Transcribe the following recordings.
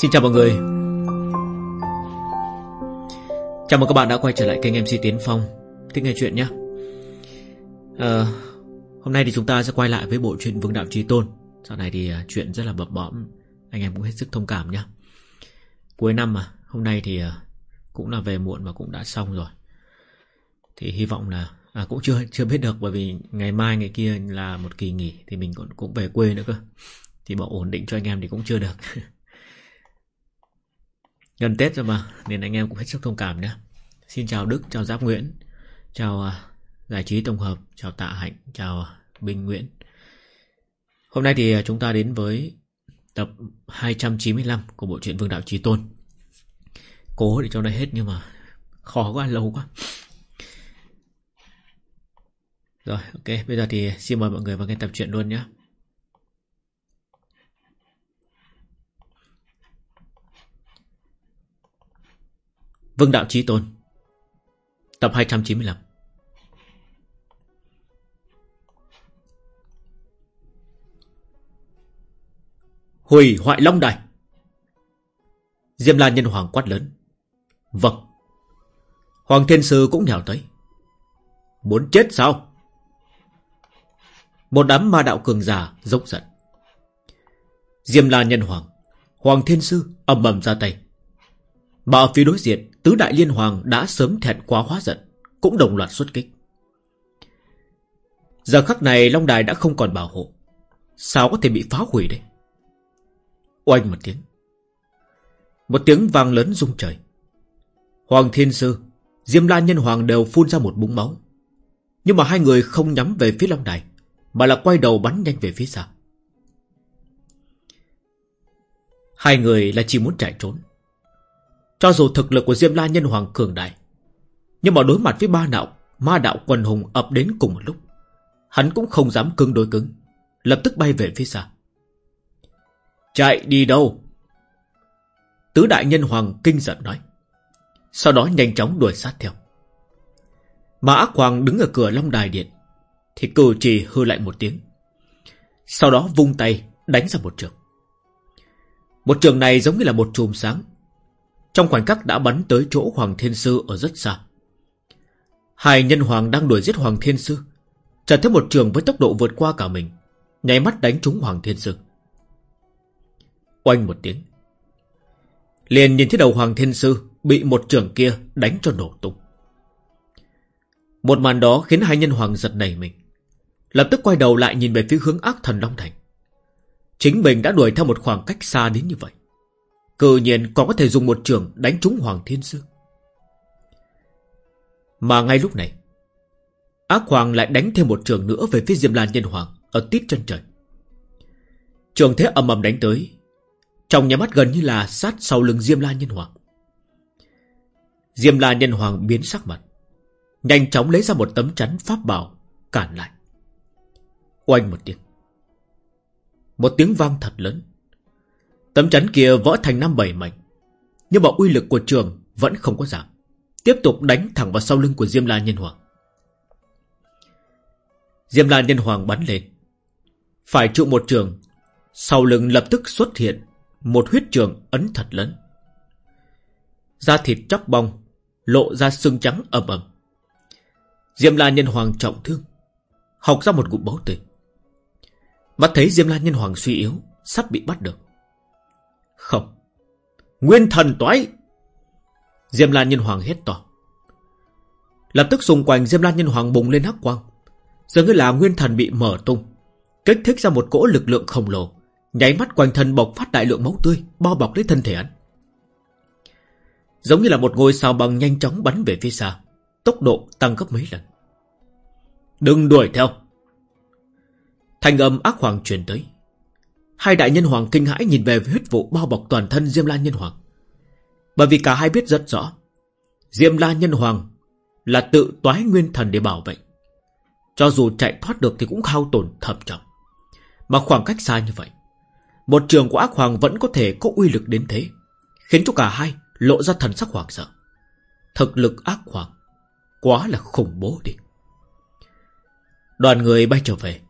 Xin chào mọi người. Chào mừng các bạn đã quay trở lại kênh MC Tiến Phong. Thích nghe chuyện nhé. À, Hôm nay thì chúng ta sẽ quay lại với bộ truyện Vương Đạo Trí Tôn. Sau này thì à, chuyện rất là bập bõm. Anh em cũng hết sức thông cảm nhé. Cuối năm mà Hôm nay thì à, cũng là về muộn và cũng đã xong rồi. Thì hy vọng là À cũng chưa chưa biết được bởi vì ngày mai ngày kia là một kỳ nghỉ thì mình cũng cũng về quê nữa cơ. Thì bảo ổn định cho anh em thì cũng chưa được. Gần Tết rồi mà Nên anh em cũng hết sức thông cảm nhé. Xin chào Đức, chào Giáp Nguyễn Chào uh, Giải trí Tổng hợp Chào Tạ Hạnh, chào uh, Bình Nguyễn. Hôm nay thì à, chúng ta đến với Tập 295 Của bộ truyện Vương Đạo Trí Tôn. Cố để cho nó hết nhưng mà Khó quá, lâu quá. Rồi, ok Bây giờ thì xin mời mọi người vào nghe tập truyện luôn nhé. Vương Đạo Chí Tôn. Tập 295 Hủy hoại Long Đài. Diêm La Nhân Hoàng quát lớn. Vâng. Hoàng Thiên Sư cũng nhào tới. Muốn chết sao? Một đám ma đạo cường giả dốc giận. Diêm La Nhân Hoàng Hoàng Thiên Sư ầm ầm ra tay. Mà ở phía đối diện Tứ đại liên hoàng đã sớm thẹn quá hóa giận, Cũng đồng loạt xuất kích. Giờ khắc này Long Đài đã không còn bảo hộ. Sao có thể bị phá hủy đây? Oanh một tiếng. Một tiếng vang lớn rung trời. Hoàng Thiên Sư, Diêm La Nhân Hoàng đều phun ra một búng máu. Nhưng mà hai người không nhắm về phía Long Đài, Mà là quay đầu bắn nhanh về phía xa. Hai người là chỉ muốn chạy trốn cho dù thực lực của Diêm La Nhân Hoàng cường đại, Nhưng mà đối mặt với ba đạo, Ma đạo quần hùng ập đến cùng một lúc, Hắn cũng không dám cứng đối cứng, Lập tức bay về phía xa. Chạy đi đâu? Tứ đại nhân hoàng kinh giận nói, Sau đó nhanh chóng đuổi sát theo. Mà ác hoàng đứng ở cửa Long Đài Điện, Thì cử chỉ hư lại một tiếng, Sau đó vung tay đánh ra một trường. Một trường này giống như là một chùm sáng trong khoảnh khắc đã bắn tới chỗ Hoàng Thiên Sư ở rất xa. Hai nhân hoàng đang đuổi giết Hoàng Thiên Sư. Chợt thấy một trường với tốc độ vượt qua cả mình. Nháy mắt đánh trúng Hoàng Thiên Sư. Oanh một tiếng. Liền nhìn thấy đầu Hoàng Thiên Sư bị một trường kia đánh cho nổ tung. Một màn đó khiến hai nhân hoàng giật nảy mình. Lập tức quay đầu lại nhìn về phía hướng ác thần Long Thành. Chính mình đã đuổi theo một khoảng cách xa đến như vậy. Cự nhiên còn có thể dùng một trường đánh trúng Hoàng Thiên Sư. Mà ngay lúc này, Ác Hoàng lại đánh thêm một trường nữa về phía Diêm Lan Nhân Hoàng ở tít chân trời. Trường thế ầm ầm đánh tới, trong nhà mắt gần như là sát sau lưng Diêm lan Nhân Hoàng. Diêm La Nhân Hoàng biến sắc mặt, nhanh chóng lấy ra một tấm chắn pháp bảo cản lại. Oanh một tiếng. Một tiếng vang thật lớn. Tấm chắn kia vỡ thành năm bảy mảnh. Nhưng mà uy lực của trường vẫn không có giảm. Tiếp tục đánh thẳng vào sau lưng của Diêm La Nhân Hoàng. Diêm La Nhân Hoàng bắn lên. Phải trụ một trường. Sau lưng lập tức xuất hiện một huyết trường ấn thật lớn. Da thịt chóc bong, lộ ra xương trắng ầm ầm. Diêm La Nhân Hoàng trọng thương, học ra một ngụm máu tươi. Mắt thấy Diêm La Nhân Hoàng suy yếu, sắp bị bắt được. Không. Nguyên thần toái. Diêm lan Nhân Hoàng hét to. Lập tức xung quanh Diêm lan Nhân Hoàng bùng lên hắc quang. Dường như là nguyên thần bị mở tung. Kích thích ra một cỗ lực lượng khổng lồ. Nháy mắt quanh thân bộc phát đại lượng máu tươi, bao bọc lấy thân thể hắn. Giống như là một ngôi sao băng nhanh chóng bắn về phía xa. Tốc độ tăng gấp mấy lần. Đừng đuổi theo. thanh âm ác hoàng truyền tới. Hai đại nhân hoàng kinh hãi nhìn về huyết vụ bao bọc toàn thân Diêm La Nhân Hoàng. Bởi vì cả hai biết rất rõ. Diêm La Nhân Hoàng là tự toái nguyên thần để bảo vệ. Cho dù chạy thoát được thì cũng hao tổn thầm trọng. Mà khoảng cách xa như vậy. Một trường của ác hoàng vẫn có thể có uy lực đến thế. Khiến cho cả hai lộ ra thần sắc hoàng sợ. Thực lực ác hoàng quá là khủng bố đi. Đoàn người bay trở về.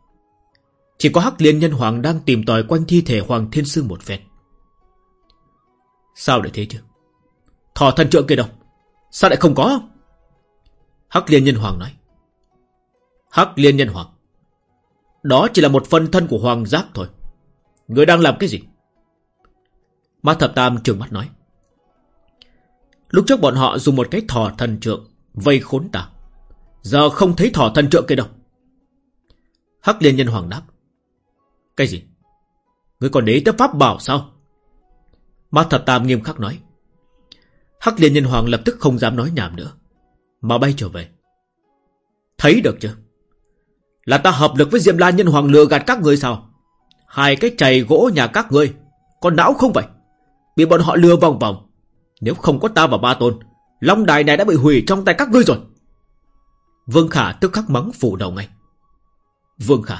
Chỉ có Hắc Liên Nhân Hoàng đang tìm tòi quanh thi thể Hoàng Thiên Sư một phen. Sao lại thế chứ? Thỏ thần trượng kia đâu. Sao lại không có? Hắc liên nhân hoàng nói. Hắc liên nhân hoàng. Đó chỉ là một phân thân của hoàng giác thôi. Người đang làm cái gì? Ma thập tam trường mắt nói. Lúc trước bọn họ dùng một cái thỏ thần trượng Vây khốn ta. Giờ không thấy thỏ thần trượng kia đâu. Hắc liên nhân hoàng đáp. Cái gì? Người còn để tới pháp bảo sao? Ma thập tam nghiêm khắc nói. Hắc liên nhân hoàng lập tức không dám nói nhảm nữa, Mà bay trở về. Thấy được chưa? Là ta hợp lực với Diệm La nhân hoàng lừa gạt các người sao? Hai cái chày gỗ nhà các ngươi Còn não không vậy? Bị bọn họ lừa vòng vòng. Nếu không có ta và ba tôn, Long đài này đã bị hủy trong tay các ngươi rồi. Vương Khả tức khắc mắng phủ đầu ngay. Vương Khả,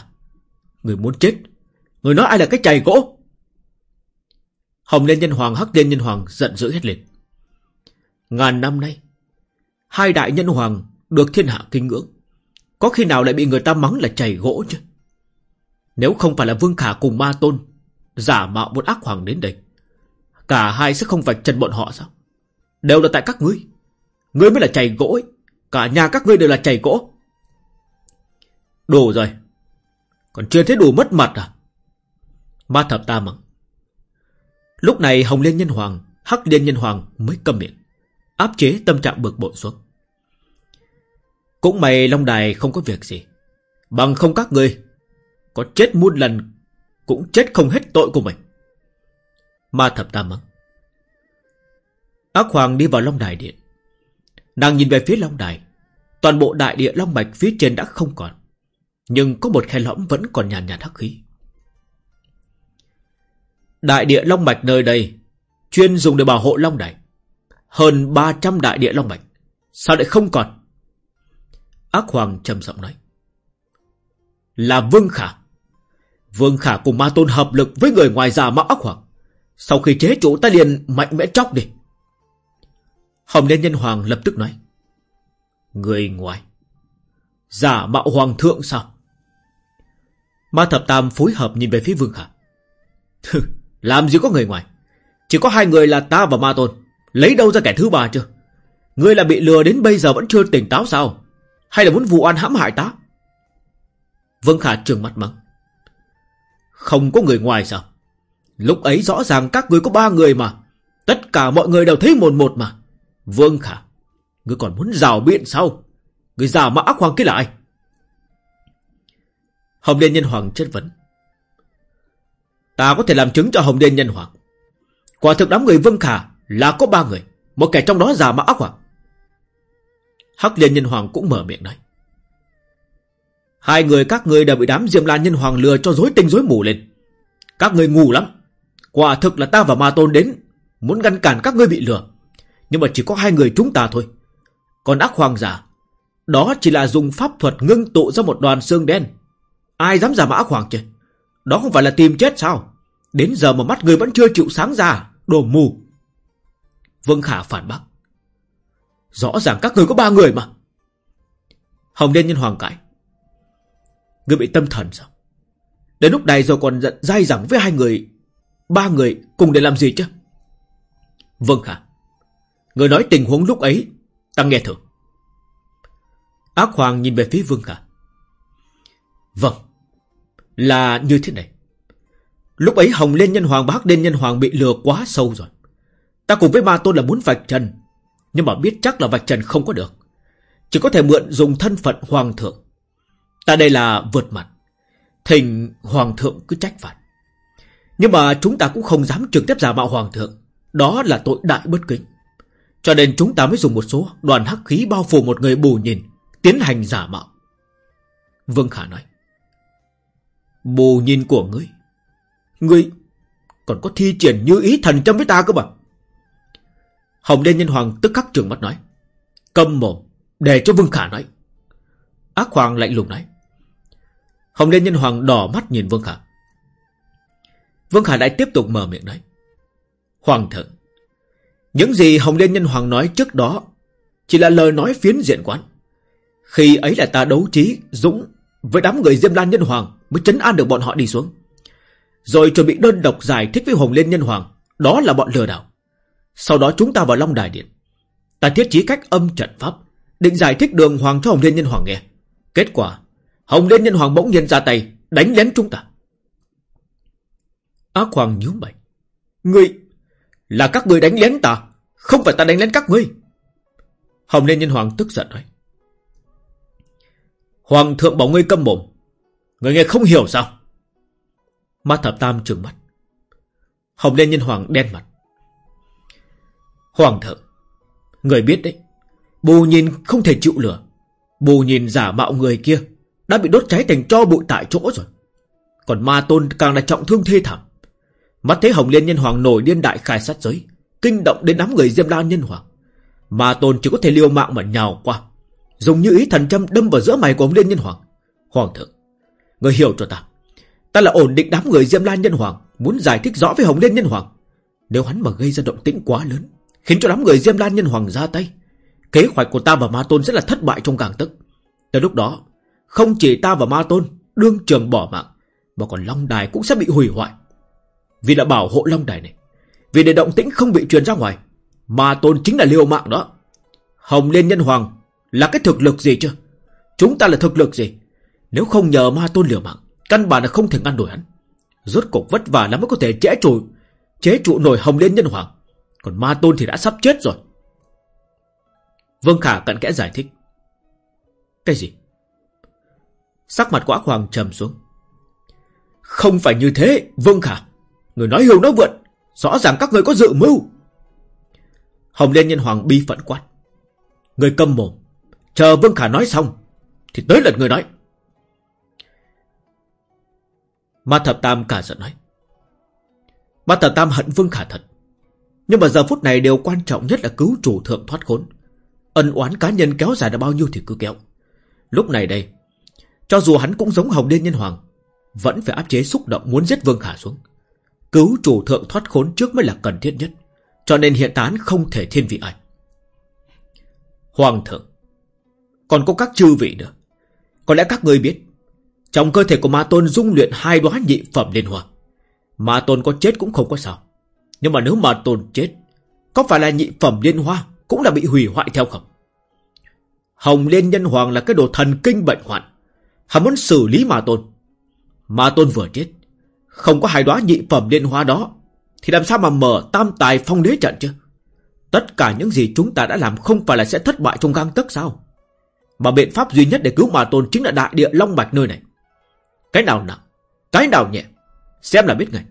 Người muốn chết Người nói ai là cái chày gỗ? Hồng Liên Nhân Hoàng, Hắc Liên Nhân Hoàng giận dữ hết lên. Ngàn năm nay, Hai đại nhân hoàng được thiên hạ kinh ngưỡng. Có khi nào lại bị người ta mắng là chày gỗ chứ? Nếu không phải là Vương Khả cùng Ma Tôn Giả mạo một ác hoàng đến đây, Cả hai sẽ không vạch chân bọn họ sao? Đều là tại các ngươi. Ngươi mới là chày gỗ ấy. Cả nhà các ngươi đều là chày gỗ. Đủ rồi. Còn chưa thấy đủ mất mặt à? Ma thập ta mắng Lúc này Hồng Liên Nhân Hoàng, Hắc Liên Nhân Hoàng mới câm miệng, Áp chế tâm trạng bực bội xuống. Cũng may Long Đài không có việc gì. Bằng không các ngươi Có chết muôn lần, Cũng chết không hết tội của mình. Ma thập tam mắng Ác Hoàng đi vào Long Đài Điện. Nàng nhìn về phía Long Đài. Toàn bộ đại địa Long Mạch phía trên đã không còn. Nhưng có một khe lõm vẫn còn nhàn nhạt hắc khí. Đại địa Long Mạch nơi đây, Chuyên dùng để bảo hộ Long Đài Hơn 300 đại địa Long Mạch Sao lại không còn? Ác Hoàng trầm giọng nói. Là Vương Khả. Vương Khả cùng Ma Tôn hợp lực với người ngoài giả mạo ác hoàng. Sau khi chế chủ ta liền mạnh mẽ chóc đi. Hồng Liên Nhân Hoàng lập tức nói. Người ngoài? Giả mạo hoàng thượng sao? Ma Thập Tam phối hợp nhìn về phía Vương Khả. Làm gì có người ngoài? Chỉ có hai người là ta và Ma Tôn. Lấy đâu ra kẻ thứ ba chưa Ngươi là bị lừa đến bây giờ vẫn chưa tỉnh táo sao? Hay là muốn vụ oan hãm hại ta? Vương Khả trừng mắt mắng. Không có người ngoài sao? Lúc ấy rõ ràng các ngươi có ba người mà. Tất cả mọi người đều thấy một một mà. Vương Khả, Ngươi còn muốn rào biện sao? Ngươi giả mã ác hoàng kia là ai? Hồng Liên Nhân Hoàng chất vấn. Ta có thể làm chứng cho Hồng Liên Nhân Hoàng. Quả thực đám người Vương Khả Là có ba người, Một kẻ trong đó giả mã ác hoàng Hắc Liên Nhân Hoàng cũng mở miệng nói. Hai người các người đều bị đám Diêm Lan Nhân Hoàng lừa cho dối tinh dối mù lên. Các người ngu lắm. Quả thực là ta và Ma Tôn đến, Muốn ngăn cản các ngươi bị lừa. Nhưng mà chỉ có hai người chúng ta thôi. Còn ác hoàng giả Đó chỉ là dùng pháp thuật ngưng tụ ra một đoàn xương đen. Ai dám giả mã ác hoàng chứ? Đó không phải là tìm chết sao? Đến giờ mà mắt người vẫn chưa chịu sáng ra, Đồ mù. Vương Khả phản bác. Rõ ràng các người có ba người mà. Hồng Đen Nhân Hoàng cãi. Người bị tâm thần sao? Đến lúc này rồi còn giận dai dẳng với hai người, Ba người cùng để làm gì chứ? Vâng Khả. Người nói tình huống lúc ấy, Ta nghe thử. Ác Hoàng nhìn về phía Vương Khả. Vâng. Là như thế này. Lúc ấy Hồng Liên Nhân Hoàng và Hắc Liên Nhân Hoàng bị lừa quá sâu rồi. Ta cùng với Ma Tôn là muốn vạch trần, Nhưng mà biết chắc là vạch trần không có được. Chỉ có thể mượn dùng thân phận Hoàng thượng. Ta đây là vượt mặt. Thình Hoàng thượng cứ trách phạt. Nhưng mà chúng ta cũng không dám trực tiếp giả mạo Hoàng thượng. Đó là tội đại bất kính. Cho nên chúng ta mới dùng một số đoàn hắc khí bao phủ một người bù nhìn, Tiến hành giả mạo. Vương Khả nói. Bù nhìn của ngươi. Ngươi còn có thi triển như ý thần châm với ta cơ mà. Hồng liên Nhân Hoàng tức khắc trường mắt nói. Cầm mồm, Để cho Vương Khả nói. Ác Hoàng lạnh lùng nói. Hồng liên Nhân Hoàng đỏ mắt nhìn Vương Khả. Vương Khả lại tiếp tục mở miệng nói. Hoàng thượng, Những gì Hồng liên Nhân Hoàng nói trước đó Chỉ là lời nói phiến diện quán. Khi ấy là ta đấu trí, Dũng với đám người Diêm Lan Nhân Hoàng. Mới chấn an được bọn họ đi xuống. Rồi chuẩn bị đơn độc giải thích với Hồng Liên Nhân Hoàng, Đó là bọn lừa đảo. Sau đó chúng ta vào Long Đài Điện. Ta thiết trí cách âm trận pháp, Định giải thích đường hoàng cho Hồng Liên Nhân Hoàng nghe. Kết quả, Hồng Liên Nhân Hoàng bỗng nhiên ra tay, Đánh lén chúng ta. Ác Hoàng nhíu mày. Ngươi, Là các ngươi đánh lén ta, Không phải ta đánh lén các ngươi. Hồng Liên Nhân Hoàng tức giận nói. Hoàng thượng bảo ngươi câm mồm Người nghe không hiểu sao? Ma thập tam trừng mắt. Hồng Liên Nhân Hoàng đen mặt. Hoàng thượng, Người biết đấy, Bù nhìn không thể chịu lửa Bù nhìn giả mạo người kia Đã bị đốt cháy thành cho bụi tại chỗ rồi. Còn ma tôn càng là trọng thương thê thảm. Mắt thấy Hồng Liên Nhân Hoàng nổi điên đại khai sát giới, Kinh động đến đám người Diêm La Nhân Hoàng. Ma tôn chỉ có thể liều mạng mà nhào qua, Dùng như ý thần châm đâm vào giữa mày của Hồng Liên Nhân Hoàng. Hoàng thượng Người hiểu cho ta. Ta là ổn định đám người Diêm La Nhân Hoàng, Muốn giải thích rõ với Hồng Liên Nhân Hoàng. Nếu hắn mà gây ra động tĩnh quá lớn, Khiến cho đám người Diêm La Nhân Hoàng ra tay, Kế hoạch của ta và Ma Tôn sẽ là thất bại trong càng tức Tới lúc đó, Không chỉ ta và Ma Tôn, Đương trường bỏ mạng, Mà còn Long Đài cũng sẽ bị hủy hoại. Vì đã bảo hộ Long Đài này, Vì để động tĩnh không bị truyền ra ngoài, Ma Tôn chính là liều mạng đó. Hồng Liên Nhân Hoàng Là cái thực lực gì chứ? Chúng ta là thực lực gì? Nếu không nhờ Ma Tôn liều mạng Căn bản là không thể ngăn nổi hắn Rốt cuộc vất vả lắm mới có thể chế trụ Chế trụ nổi Hồng Liên Nhân Hoàng Còn Ma Tôn thì đã sắp chết rồi Vương Khả cận kẽ giải thích. Cái gì? Sắc mặt quả hoàng trầm xuống. Không phải như thế, Vương Khả. Người nói hiểu nói vượn. Rõ ràng các người có dự mưu. Hồng Liên Nhân Hoàng bi phận quát. Người câm mồm. Chờ Vương Khả nói xong. Thì tới lượt người nói. Ma Thập Tam cả giận nói. Ma Thập Tam hận Vương Khả thật. Nhưng mà giờ phút này điều quan trọng nhất là cứu chủ thượng thoát khốn. Ân oán cá nhân kéo dài được bao nhiêu thì cứ kéo. Lúc này đây, cho dù hắn cũng giống Hồng Liên Nhân Hoàng, vẫn phải áp chế xúc động muốn giết Vương Khả xuống. Cứu chủ thượng thoát khốn trước mới là cần thiết nhất, cho nên hiện tán không thể thiên vị ai. Hoàng thượng, còn có các chư vị nữa. Có lẽ các người biết, trong cơ thể của Ma Tôn dung luyện hai đóa nhị phẩm liên hoa. Ma Tôn có chết cũng không có sao. Nhưng mà nếu Ma Tôn chết, có phải là nhị phẩm liên hoa cũng là bị hủy hoại theo không? Hồng Liên Nhân Hoàng là cái đồ thần kinh bệnh hoạn. Hắn muốn xử lý Ma Tôn. Ma Tôn vừa chết. Không có hai đóa nhị phẩm liên hoa đó. Thì làm sao mà mở tam tài phong đế trận chứ? Tất cả những gì chúng ta đã làm không phải là sẽ thất bại trong gang tấc sao? Mà biện pháp duy nhất để cứu Ma Tôn chính là đại địa Long Mạch nơi này. Cái nào nặng, cái nào nhẹ. Xem là biết ngay.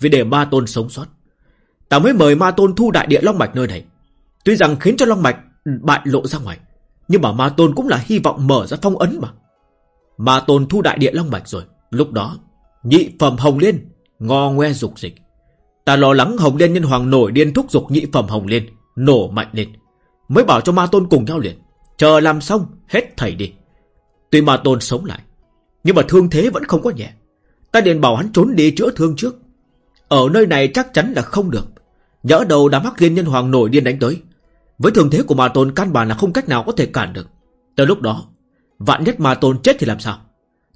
Vì để Ma Tôn sống sót. Ta mới mời Ma Tôn thu đại địa Long Mạch nơi này. Tuy rằng khiến cho Long Mạch bại lộ ra ngoài Nhưng mà Ma Tôn cũng là hy vọng mở ra phong ấn mà Ma Tôn thu đại địa Long Mạch rồi Lúc đó Nhị phẩm Hồng Liên Ngo ngoe dục dịch Ta lo lắng Hồng Liên Nhân Hoàng nổi điên thúc dục nhị phẩm Hồng Liên Nổ mạnh lên Mới bảo cho Ma Tôn cùng nhau liền Chờ làm xong hết thầy đi Tuy Ma Tôn sống lại nhưng mà thương thế vẫn không có nhẹ Ta liền bảo hắn trốn đi chữa thương trước Ở nơi này chắc chắn là không được Nhỡ đầu đám hắc liên nhân hoàng nổi điên đánh tới với thường thế của ma tôn căn bản là không cách nào có thể cản được. Tới lúc đó, vạn nhất ma tôn chết thì làm sao?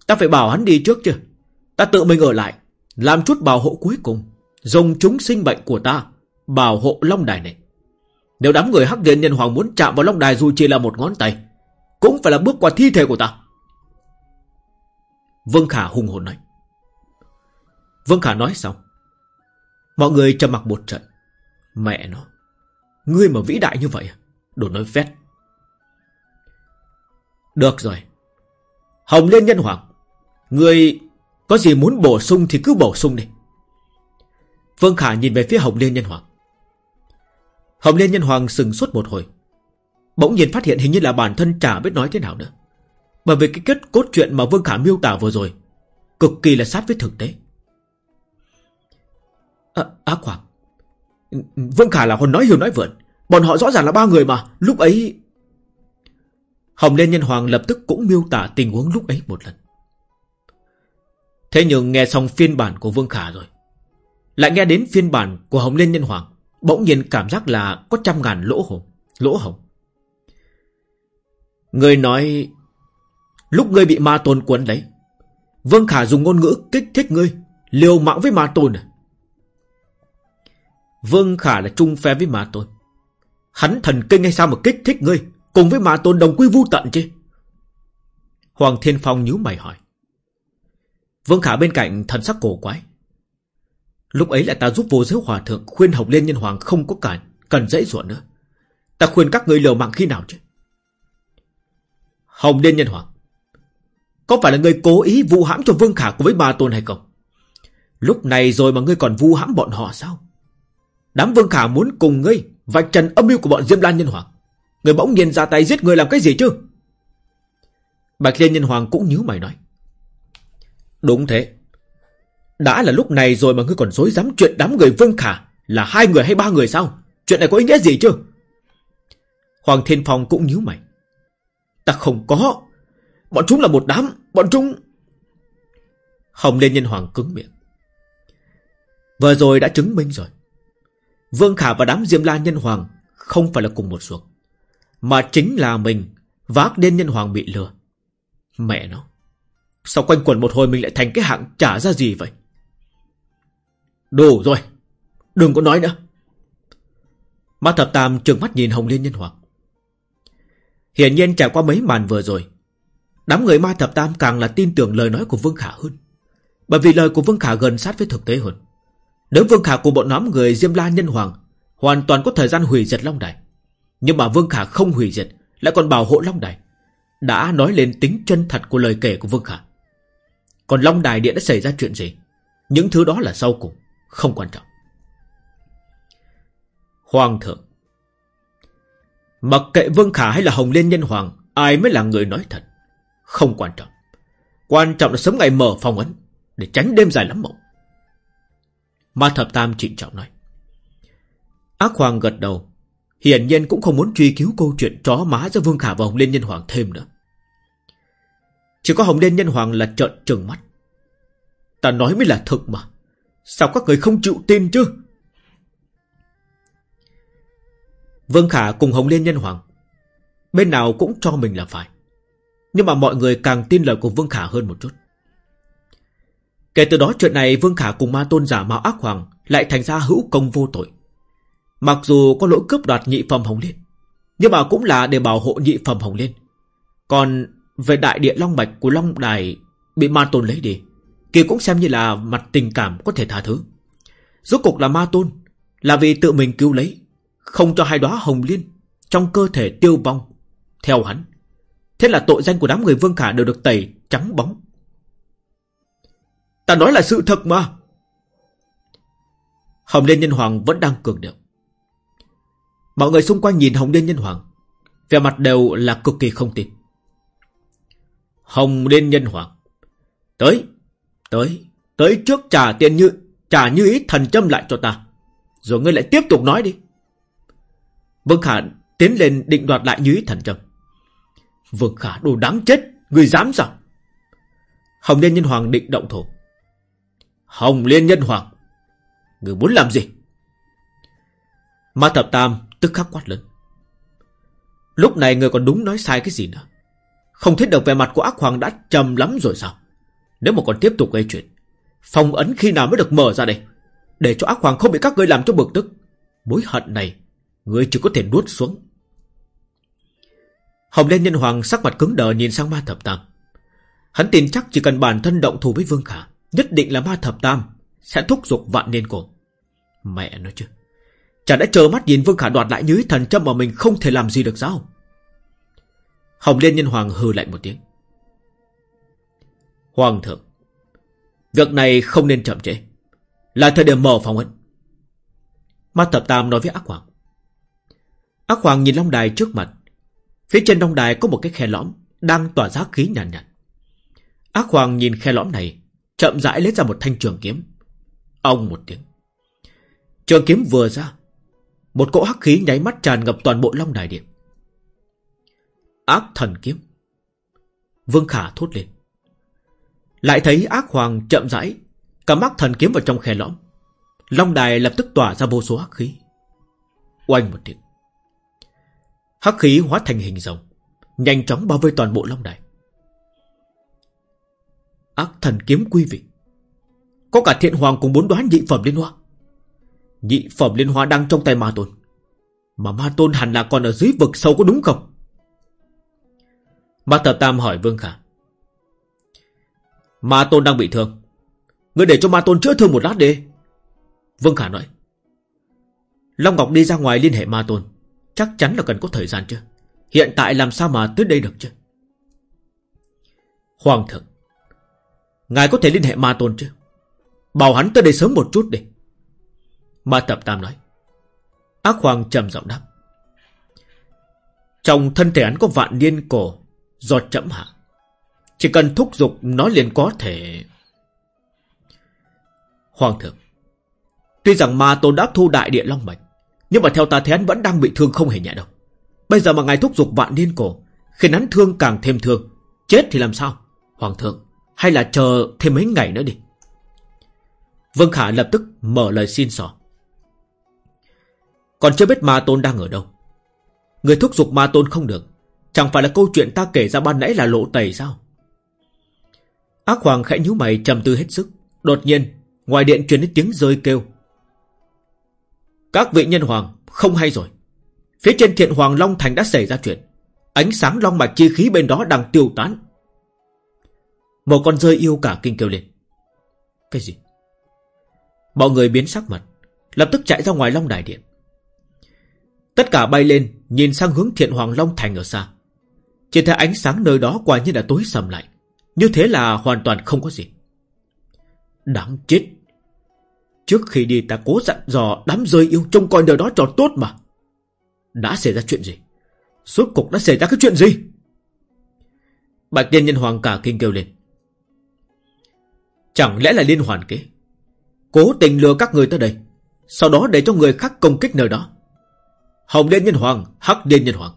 Ta phải bảo hắn đi trước chứ. Ta tự mình ở lại, làm chút bảo hộ cuối cùng, dùng chúng sinh bệnh của ta, bảo hộ long đài này. Nếu đám người hắc liên nhân hoàng muốn chạm vào long đài dù chỉ là một ngón tay, cũng phải là bước qua thi thể của ta. Vương Khả hùng hồn nói. Vương Khả nói xong. Mọi người trầm mặc một trận. Mẹ nó. Ngươi mà vĩ đại như vậy à? Đồ nói phét Được rồi, Hồng Liên Nhân Hoàng, Ngươi có gì muốn bổ sung thì cứ bổ sung đi Vương Khả nhìn về phía Hồng Liên Nhân Hoàng Hồng Liên Nhân Hoàng sừng suốt một hồi, Bỗng nhiên phát hiện hình như là bản thân chả biết nói thế nào nữa mà về cái kết cốt truyện mà Vương Khả miêu tả vừa rồi Cực kỳ là sát với thực tế. À, à Ác Hoàng Vương Khả là hồn nói hiểu nói vượn. Bọn họ rõ ràng là ba người mà Lúc ấy Hồng Liên Nhân Hoàng lập tức cũng miêu tả tình huống lúc ấy một lần. Thế nhưng nghe xong phiên bản của Vương Khả rồi Lại nghe đến phiên bản của Hồng Liên Nhân Hoàng Bỗng nhiên cảm giác là có trăm ngàn lỗ hồng Lỗ hồng Người nói Lúc ngươi bị ma tôn cuốn lấy Vương Khả dùng ngôn ngữ kích thích ngươi Liều mạng với ma tôn à Vương Khả là trung phe với Ma Tôn. Hắn thần kinh hay sao mà kích thích ngươi, cùng với Ma Tôn đồng quy vu tận chứ? Hoàng Thiên Phong nhíu mày hỏi. Vương Khả bên cạnh thần sắc cổ quái. Lúc ấy là ta giúp vô giới hòa thượng khuyên Hồng Liên Nhân Hoàng không có cản, cần dễ dụa nữa. Ta khuyên các người liều mạng khi nào chứ? Hồng Liên Nhân Hoàng. Có phải là người cố ý vu hãm cho Vương Khả cùng với ba Tôn hay không? Lúc này rồi mà ngươi còn vu hãm bọn họ sao? Đám Vương Khả muốn cùng ngươi vạch trần âm mưu của bọn Diêm Lan Nhân Hoàng. Người bỗng nhiên ra tay giết người làm cái gì chứ? Bạch Liên Nhân Hoàng cũng nhíu mày nói. Đúng thế. Đã là lúc này rồi mà ngươi còn dối dám chuyện đám người Vương Khả là hai người hay ba người sao? Chuyện này có ý nghĩa gì chứ? Hoàng Thiên Phong cũng nhíu mày. Ta không có. Bọn chúng là một đám. Bọn chúng... Hồng Liên Nhân Hoàng cứng miệng. Vừa rồi đã chứng minh rồi. Vương Khả và đám Diêm La Nhân Hoàng không phải là cùng một ruột. Mà chính là mình, vác đen Nhân Hoàng bị lừa. Mẹ nó. Sao quanh quẩn một hồi mình lại thành cái hạng trả ra gì vậy? Đủ rồi. Đừng có nói nữa. Ma thập tam trừng mắt nhìn Hồng Liên Nhân Hoàng. Hiển nhiên trải qua mấy màn vừa rồi. Đám người ma thập tam càng là tin tưởng lời nói của Vương Khả hơn. Bởi vì lời của Vương Khả gần sát với thực tế hơn. Nếu Vương Khả cùng bọn nhóm người Diêm La Nhân Hoàng hoàn toàn có thời gian hủy diệt Long Đài. Nhưng mà Vương Khả không hủy diệt, lại còn bảo hộ Long Đài. Đã nói lên tính chân thật của lời kể của Vương Khả. Còn Long Đài Điện đã xảy ra chuyện gì? Những thứ đó là sau cùng, không quan trọng. Hoàng thượng Mặc kệ Vương Khả hay là Hồng Liên Nhân Hoàng, ai mới là người nói thật? Không quan trọng. Quan trọng là sớm ngày mở phòng ấn, để tránh đêm dài lắm mộng. Ma Thập Tam trịnh trọng nói. Ác Hoàng gật đầu. Hiển nhiên cũng không muốn truy cứu câu chuyện chó má giữa Vương Khả và Hồng Liên Nhân Hoàng thêm nữa. Chỉ có Hồng Liên Nhân Hoàng là trợn trừng mắt. Ta nói mới là thật mà. Sao các người không chịu tin chứ? Vương Khả cùng Hồng Liên Nhân Hoàng. Bên nào cũng cho mình là phải. Nhưng mà mọi người càng tin lời của Vương Khả hơn một chút. Kể từ đó chuyện này Vương Khả cùng ma tôn giả mạo ác hoàng lại thành ra hữu công vô tội. Mặc dù có lỗi cướp đoạt nhị phẩm Hồng Liên, nhưng mà cũng là để bảo hộ nhị phẩm Hồng Liên. Còn về đại địa Long Mạch của Long Đài bị ma tôn lấy đi, kia cũng xem như là mặt tình cảm có thể tha thứ. Rốt cục là ma tôn, là vì tự mình cứu lấy, không cho hai đóa Hồng Liên trong cơ thể tiêu vong. Theo hắn, thế là tội danh của đám người Vương Khả đều được tẩy trắng bóng Ta nói là sự thật mà. Hồng Liên Nhân Hoàng vẫn đang cường điệu. Mọi người xung quanh nhìn Hồng Liên Nhân Hoàng. Vẻ mặt đều là cực kỳ không tin. Hồng Liên Nhân Hoàng. Tới, tới, tới trước trả tiền như, trả như ý thần châm lại cho ta. Rồi ngươi lại tiếp tục nói đi. Vương Khả tiến lên định đoạt lại như ý thần châm. Vương Khả đồ đáng chết, người dám sao? Hồng Liên Nhân Hoàng định động thổ. Hồng Liên Nhân Hoàng. Người muốn làm gì? Ma Thập Tam tức khắc quát lớn. Lúc này người còn đúng nói sai cái gì nữa. Không thấy được vẻ mặt của ác hoàng đã trầm lắm rồi sao? Nếu mà còn tiếp tục gây chuyện, phòng ấn khi nào mới được mở ra đây? Để cho ác hoàng không bị các ngươi làm cho bực tức. Mối hận này, người chỉ có thể nuốt xuống. Hồng Liên Nhân Hoàng sắc mặt cứng đờ nhìn sang ma thập tam. Hắn tin chắc chỉ cần bản thân động thủ với Vương Khả, Nhất định là ma thập tam Sẽ thúc giục vạn niên cổ. Mẹ nói chứ Chả đã chờ mắt nhìn Vương Khả đoạt lại như thần châm mà mình không thể làm gì được sao? Hồng Liên Nhân Hoàng hừ lạnh một tiếng. Hoàng thượng Việc này không nên chậm trễ. Là thời điểm mở phòng ấn. Ma thập tam nói với ác hoàng. Ác hoàng nhìn long đài trước mặt Phía trên long đài có một cái khe lõm Đang tỏa ra khí nhàn nhạt, nhạt Ác hoàng nhìn khe lõm này Chậm rãi lấy ra một thanh trường kiếm. Ông một tiếng. Trường kiếm vừa ra. Một cỗ hắc khí nháy mắt tràn ngập toàn bộ long đài điện. Ác thần kiếm. Vương Khả thốt lên. Lại thấy ác hoàng chậm rãi. cắm mắt thần kiếm vào trong khe lõm. Long đài lập tức tỏa ra vô số hắc khí. Oanh một tiếng. Hắc khí hóa thành hình rồng. Nhanh chóng bao vây toàn bộ long đài. Ác thần kiếm quy vị. Có cả thiện hoàng cùng bốn đoán dị phẩm liên hoa. Nhị phẩm liên hoa đang trong tay ma tôn. Mà ma tôn hẳn là còn ở dưới vực sâu có đúng không? Ma thập tam hỏi Vương Khả. Ma tôn đang bị thương. Ngươi để cho ma tôn chữa thương một lát đi. Vương Khả nói. Long Ngọc đi ra ngoài liên hệ ma tôn. Chắc chắn là cần có thời gian chứ. Hiện tại làm sao mà tới đây được chứ? Hoàng thượng, Ngài có thể liên hệ ma tôn chứ? Bảo hắn tới đây sớm một chút đi. Ma tập tam nói. Ác hoàng trầm giọng đáp. Trong thân thể hắn có vạn niên cổ, Do chậm hạ. Chỉ cần thúc giục nó liền có thể. Hoàng thượng, Tuy rằng ma tôn đã thu đại địa long mạch nhưng mà theo ta thấy hắn vẫn đang bị thương không hề nhẹ đâu. Bây giờ mà ngài thúc giục vạn niên cổ, Khiến hắn thương càng thêm thương, Chết thì làm sao? Hoàng thượng, Hay là chờ thêm mấy ngày nữa đi. Vương Khả lập tức mở lời xin xỏ Còn chưa biết ma tôn đang ở đâu. Người thúc giục ma tôn không được. Chẳng phải là câu chuyện ta kể ra ban nãy là lộ tẩy sao? Ác hoàng khẽ nhíu mày trầm tư hết sức. Đột nhiên, Ngoài điện truyền đến tiếng rơi kêu. Các vị nhân hoàng, Không hay rồi. Phía trên thiện hoàng Long Thành đã xảy ra chuyện. Ánh sáng long mạch chi khí bên đó đang tiêu tán. Một con rơi yêu cả kinh kêu lên. Cái gì? Mọi người biến sắc mặt, Lập tức chạy ra ngoài Long Đại Điện. Tất cả bay lên, Nhìn sang hướng thiện hoàng Long Thành ở xa. Chỉ thấy ánh sáng nơi đó quả như đã tối sầm lại. Như thế là hoàn toàn không có gì. Đáng chết. Trước khi đi ta cố dặn dò Đám rơi yêu trông coi nơi đó cho tốt mà. Đã xảy ra chuyện gì? Suốt cục đã xảy ra cái chuyện gì? Bạch liên nhân hoàng cả kinh kêu lên. Chẳng lẽ là liên hoàn kế? Cố tình lừa các người tới đây, Sau đó để cho người khác công kích nơi đó. Hồng Liên Nhân Hoàng, Hắc Liên Nhân Hoàng,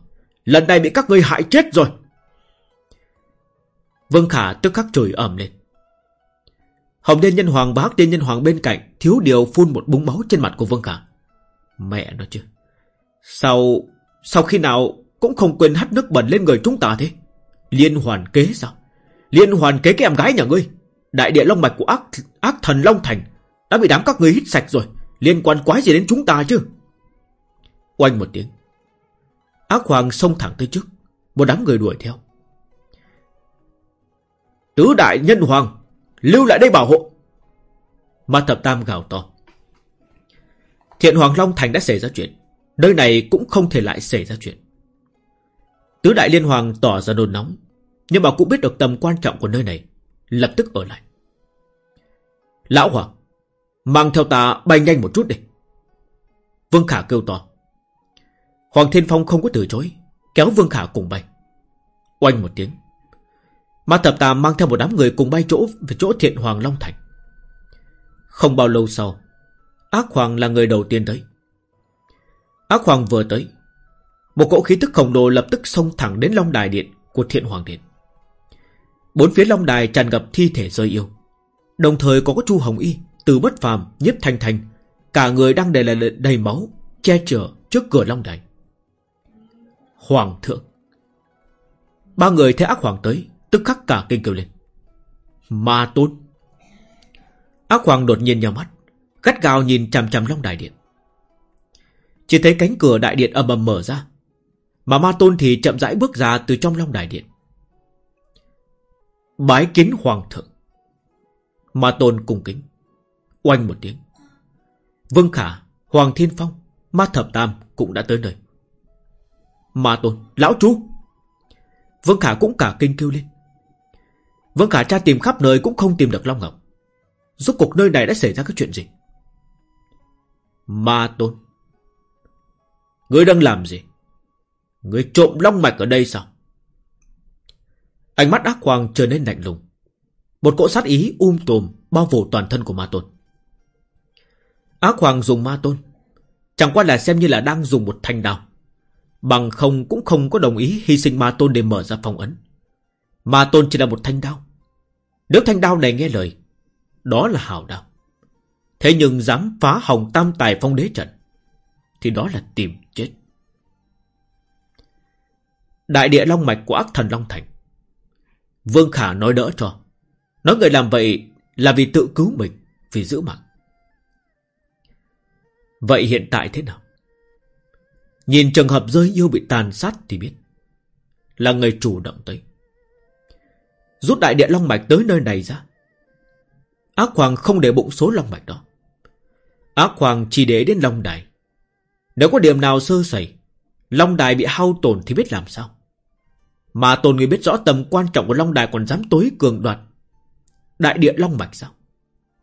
Lần này bị các người hại chết rồi. Vương Khả tức khắc chửi ẩm lên. Hồng Liên Nhân Hoàng và Hắc Liên Nhân Hoàng bên cạnh Thiếu điều phun một búng máu trên mặt của Vương Khả. Mẹ nó chứ. Sao Sao khi nào cũng không quên hắt nước bẩn lên người chúng ta thế? Liên hoàn kế sao? Liên hoàn kế cái em gái nhà ngươi. Đại địa long mạch của ác, ác thần Long Thành đã bị đám các người hít sạch rồi. Liên quan quái gì đến chúng ta chứ? Oanh một tiếng. Ác hoàng xông thẳng tới trước. Một đám người đuổi theo. Tứ đại nhân hoàng Lưu lại đây bảo hộ Ma thập tam gào to Thiện Hoàng Long Thành đã xảy ra chuyện Nơi này cũng không thể lại xảy ra chuyện Tứ đại liên hoàng tỏ ra nôn nóng, Nhưng mà cũng biết được tầm quan trọng của nơi này, Lập tức ở lại Lão Hoàng, Mang theo ta bay nhanh một chút đi. Vương Khả kêu to. Hoàng Thiên Phong không có từ chối. Kéo Vương Khả cùng bay. Oanh một tiếng. Ma Thập Tà mang theo một đám người cùng bay chỗ về chỗ thiện Hoàng Long Thành. Không bao lâu sau, Ác Hoàng là người đầu tiên tới. Ác Hoàng vừa tới. Một cỗ khí tức khổng lồ lập tức xông thẳng đến Long Đài Điện của thiện Hoàng Điện. Bốn phía Long Đài tràn ngập thi thể rơi yêu. Đồng thời có có Chu Hồng Y từ bất phàm nhiếp thanh thanh Cả người đang đầy là đầy máu Che chở trước cửa long đài Hoàng thượng Ba người thấy ác hoàng tới Tức khắc cả kinh kêu lên Ma tôn Ác hoàng đột nhiên nhào mắt Gắt gao nhìn chằm chằm long đại điện Chỉ thấy cánh cửa đại điện ầm ầm mở ra Mà ma tôn thì chậm rãi bước ra Từ trong long đại điện Bái kiến hoàng thượng Ma tôn cung kính Oanh một tiếng. Vương Khả, Hoàng Thiên Phong, Ma Thập Tam cũng đã tới nơi. Ma Tôn, Lão Chú. Vương Khả cũng cả kinh kêu lên. Vương Khả cha tìm khắp nơi cũng không tìm được Long Ngọc. Rốt cuộc nơi này đã xảy ra cái chuyện gì? Ma Tôn. Ngươi đang làm gì? Ngươi trộm long mạch ở đây sao? Ánh mắt ác hoàng trở nên lạnh lùng. Một cỗ sát ý um tùm bao phủ toàn thân của Ma Tôn. Ác Hoàng dùng ma tôn. Chẳng qua là xem như là đang dùng một thanh đao. Bằng không cũng không có đồng ý hy sinh ma tôn để mở ra phong ấn. Ma tôn chỉ là một thanh đao. Nếu thanh đao này nghe lời, đó là hào đao. Thế nhưng dám phá hồng tam tài phong đế trận, thì đó là tìm chết. Đại địa long mạch của ác thần Long Thành. Vương Khả nói đỡ cho. Nói người làm vậy là vì tự cứu mình, vì giữ mạng. Vậy hiện tại thế nào? Nhìn trường hợp rơi yêu bị tàn sát thì biết. Là người chủ động tới. Rút đại địa long mạch tới nơi này ra. Ác hoàng không để bụng số long mạch đó. Ác hoàng chỉ để đến long đài. Nếu có điểm nào sơ sẩy, long đài bị hao tổn thì biết làm sao. Mà tồn người biết rõ tầm quan trọng của long đài còn dám tối cường đoạt. Đại địa long mạch sao?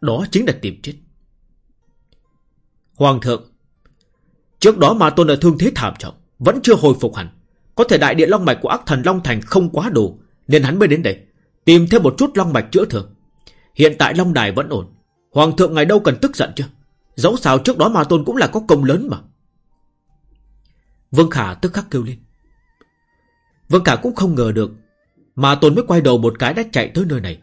Đó chính là tìm chết. Hoàng thượng, trước đó mà tôn ở thương thế thảm trọng, vẫn chưa hồi phục hẳn. Có thể đại địa long mạch của ác thần Long Thành không quá đủ, nên hắn mới đến đây. Tìm thêm một chút long mạch chữa thương. Hiện tại long đài vẫn ổn. Hoàng thượng ngày đâu cần tức giận chứ? Dẫu sao trước đó ma tôn cũng là có công lớn mà. Vương Khả tức khắc kêu lên. Vương Khả cũng không ngờ được. Mà tôn mới quay đầu một cái đã chạy tới nơi này.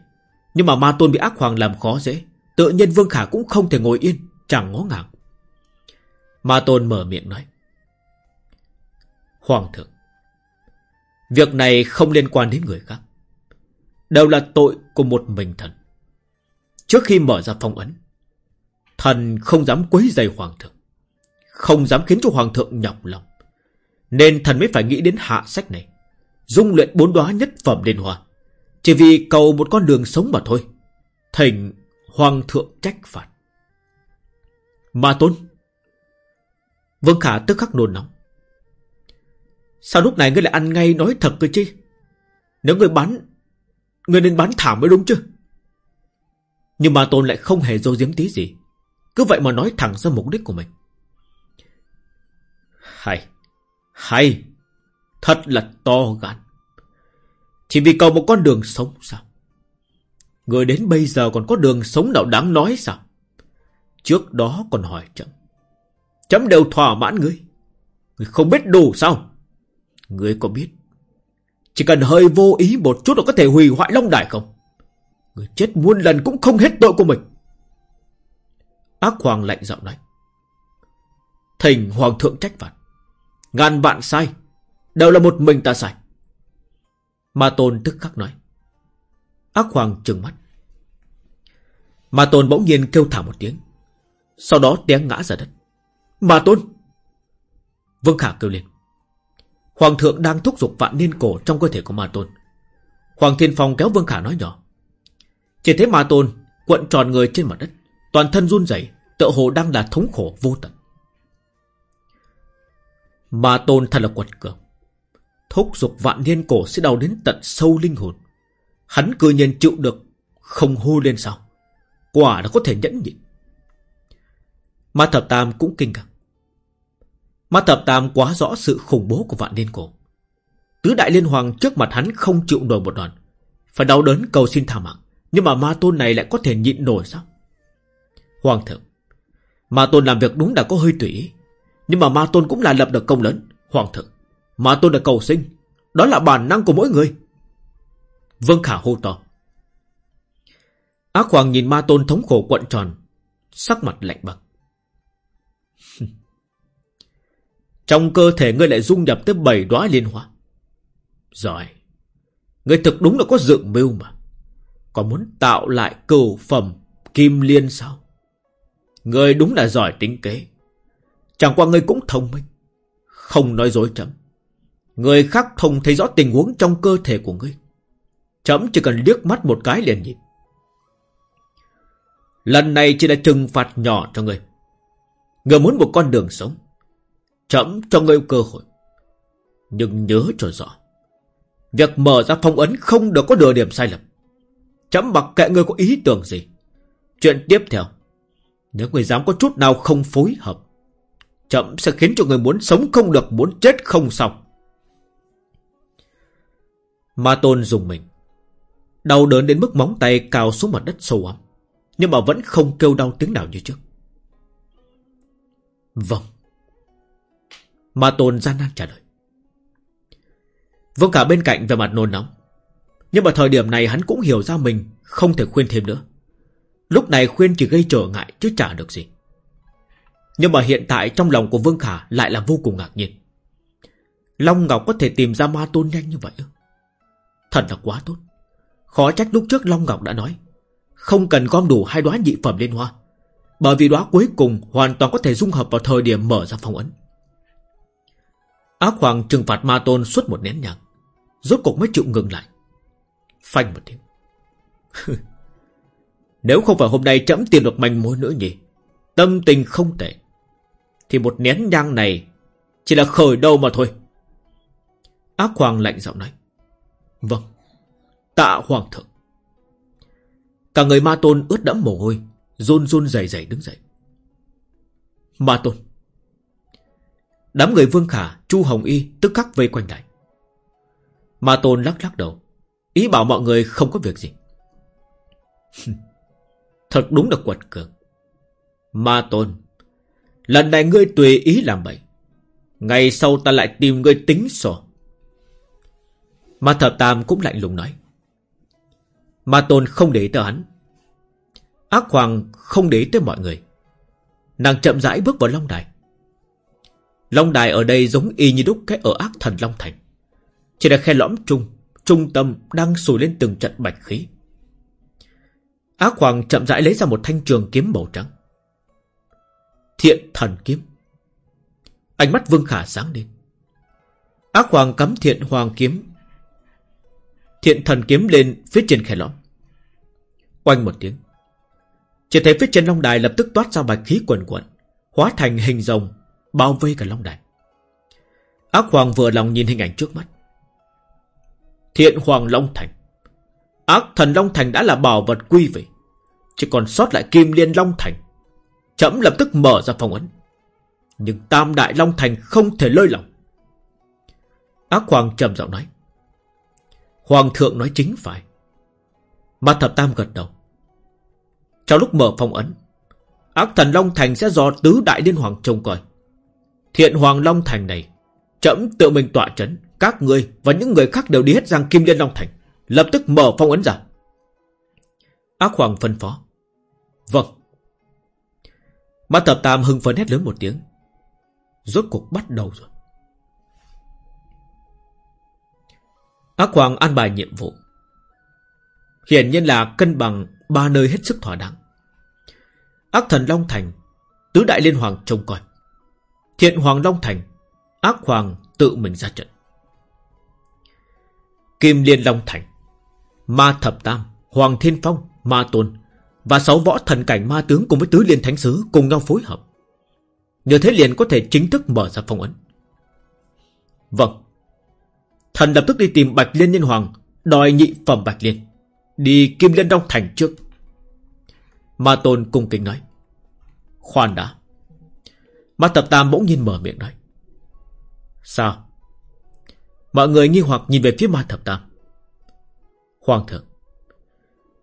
Nhưng mà ma tôn bị ác hoàng làm khó dễ. Tự nhiên Vương Khả cũng không thể ngồi yên, chẳng ngó ngàng. Ma tôn mở miệng nói. Hoàng thượng. Việc này không liên quan đến người khác. Đều là tội của một mình thần. Trước khi mở ra phong ấn, thần không dám quấy giày hoàng thượng. Không dám khiến cho hoàng thượng nhọc lòng. Nên thần mới phải nghĩ đến hạ sách này. Dung luyện bốn đóa nhất phẩm liên hoa. Chỉ vì cầu một con đường sống mà thôi. Thành hoàng thượng trách phạt. Ma tôn. Vương Khả tức khắc nôn nóng. Sao lúc này ngươi lại ăn ngay nói thật cơ chứ? Nếu ngươi bắn, ngươi nên bán thảm mới đúng chứ? Nhưng mà Tôn lại không hề dâu giếm tí gì. Cứ vậy mà nói thẳng ra mục đích của mình. Hay, hay, thật là to gan. Chỉ vì cầu một con đường sống sao? Người đến bây giờ còn có đường sống nào đáng nói sao? Trước đó còn hỏi chấm. Chấm đều thỏa mãn ngươi. Ngươi không biết đủ sao? Ngươi có biết chỉ cần hơi vô ý một chút là có thể hủy hoại Long Đài không? Người chết muôn lần cũng không hết tội của mình. Ác Hoàng lạnh giọng nói. Thỉnh Hoàng thượng trách phạt. Ngàn vạn sai, Đều là một mình ta sai. Ma Tôn tức khắc nói. Ác Hoàng trừng mắt. Ma Tôn bỗng nhiên kêu thả một tiếng, Sau đó té ngã ra đất. Ma Tôn! Vương Khả kêu lên. Hoàng thượng đang thúc giục vạn niên cổ trong cơ thể của Ma Tôn. Hoàng Thiên Phong kéo Vương Khả nói nhỏ. Chỉ thấy Ma Tôn cuộn tròn người trên mặt đất, toàn thân run rẩy, tựa hồ đang là thống khổ vô tận. Ma Tôn thật là quật cường. Thúc giục vạn niên cổ sẽ đau đến tận sâu linh hồn. Hắn cư nhiên chịu được, không hô lên sao. Quả đã có thể nhẫn nhịn. Ma Thập Tam cũng kinh ngạc. Ma Thập Tam quá rõ sự khủng bố của vạn niên cổ. Tứ đại liên hoàng trước mặt hắn không chịu nổi một đòn. Phải đau đớn cầu xin tha mạng. Nhưng mà ma tôn này lại có thể nhịn nổi sao? Hoàng thượng. Ma tôn làm việc đúng là có hơi tùy Nhưng mà ma tôn cũng là lập được công lớn. Hoàng thượng. Ma tôn là cầu sinh. Đó là bản năng của mỗi người. Vương Khả hô to. Ác hoàng nhìn ma tôn thống khổ quận tròn. Sắc mặt lạnh băng. Trong cơ thể ngươi lại dung nhập tới bảy đóa liên hoa. Rồi. Ngươi thực đúng là có dự mưu mà. Còn muốn tạo lại cửu phẩm kim liên sao? Ngươi đúng là giỏi tính kế. Chẳng qua ngươi cũng thông minh. Không nói dối chấm. Người khác thông thấy rõ tình huống trong cơ thể của ngươi. Chấm chỉ cần liếc mắt một cái liền nhìn. Lần này chỉ là trừng phạt nhỏ cho ngươi. Ngươi muốn một con đường sống. Chậm cho ngươi cơ hội. Nhưng nhớ cho rõ. Việc mở ra phong ấn không được có nửa điểm sai lầm. Chấm mặc kệ ngươi có ý tưởng gì. Chuyện tiếp theo. Nếu người dám có chút nào không phối hợp. Chậm sẽ khiến cho người muốn sống không được, muốn chết không xong. Ma Tôn dùng mình. Đau đớn đến mức móng tay cào xuống mặt đất sâu ấm. Nhưng mà vẫn không kêu đau tiếng nào như trước. Vâng. Ma Tôn gian nan trả lời. Vương cả bên cạnh về mặt nôn nóng. Nhưng mà thời điểm này hắn cũng hiểu ra mình không thể khuyên thêm nữa. Lúc này khuyên chỉ gây trở ngại chứ chả được gì. Nhưng mà hiện tại trong lòng của Vương Khả lại là vô cùng ngạc nhiên. Long Ngọc có thể tìm ra ma tôn nhanh như vậy ư? Thật là quá tốt. Khó trách lúc trước Long Ngọc đã nói. Không cần gom đủ hai đóa nhị phẩm liên hoa. Bởi vì đóa cuối cùng hoàn toàn có thể dung hợp vào thời điểm mở ra phong ấn. Ác hoàng trừng phạt ma tôn suốt một nén nhang. Rốt cục mới chịu ngừng lại. Phanh một tiếng. Nếu không phải hôm nay chấm tìm được manh mối nữa nhỉ? Tâm tình không tệ. Thì một nén nhang này Chỉ là khởi đầu mà thôi. Ác hoàng lạnh giọng nói. Vâng. Tạ hoàng thượng. Cả người ma tôn ướt đẫm mồ hôi, Run run dày dày đứng dậy. Ma tôn. Đám người Vương Khả, Chu Hồng Y tức khắc vây quanh lại. Ma tôn lắc lắc đầu, Ý bảo mọi người không có việc gì. Thật đúng là quật cường. Ma tôn, Lần này ngươi tùy ý làm bậy, Ngày sau ta lại tìm ngươi tính sổ. Ma thập tam cũng lạnh lùng nói. Ma tôn không để ý tới hắn. Ác hoàng không để ý tới mọi người. Nàng chậm rãi bước vào Long Đài. Long Đài ở đây giống y như đúc cái ở ác thần Long Thành. Chỉ là khe lõm trung Trung tâm đang sùi lên từng trận bạch khí. Ác hoàng chậm rãi lấy ra một thanh trường kiếm màu trắng. Thiện thần kiếm. Ánh mắt Vương Khả sáng lên. Ác hoàng cắm thiện hoàng kiếm. Thiện thần kiếm lên phía trên khe lõm. Quanh một tiếng. Chỉ thấy phía trên long đài lập tức toát ra bạch khí quần quần Hóa thành hình rồng Bao vây cả long đài. Ác hoàng vừa lòng nhìn hình ảnh trước mắt. Thiện hoàng long thành. Ác thần long thành đã là bảo vật quy về. Chỉ còn sót lại kim liên long thành. Chấm lập tức mở ra phong ấn. Nhưng tam đại long thành không thể lơi lòng Ác hoàng trầm giọng nói. Hoàng thượng nói chính phải. Ma thập tam gật đầu. Trong lúc mở phong ấn, Ác thần Long Thành sẽ do tứ đại liên hoàng trông coi. Thiện hoàng Long Thành này trẫm tự mình tọa trấn Các người và những người khác đều đi hết giang kim liên Long Thành Lập tức mở phong ấn ra Ác hoàng phân phó Vâng Ma thập tam hưng phấn hét lớn một tiếng Rốt cuộc bắt đầu rồi Ác Hoàng an bài nhiệm vụ. Hiển nhiên là cân bằng ba nơi hết sức thỏa đáng. Ác thần Long Thành, tứ đại liên hoàng trông coi. Thiện Hoàng Long Thành, ác hoàng tự mình ra trận. Kim Liên Long Thành, Ma Thập Tam, Hoàng Thiên Phong, Ma Tôn và sáu võ thần cảnh ma tướng cùng với tứ liên thánh sứ cùng nhau phối hợp. Nhờ thế liền có thể chính thức mở ra phong ấn. Vâng. Thần lập tức đi tìm Bạch Liên Nhân Hoàng Đòi nhị phẩm Bạch Liên Đi Kim Liên Long Thành trước Ma Tôn cung kính nói Khoan đã Ma Tập Tam bỗng nhiên mở miệng nói. Sao? Mọi người nghi hoặc nhìn về phía Ma Thập Tam. Hoàng thượng,